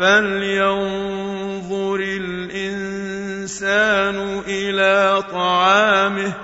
فَلْيَنظُرِ الْإِنسَانُ إِلَىٰ طَعَامِهِ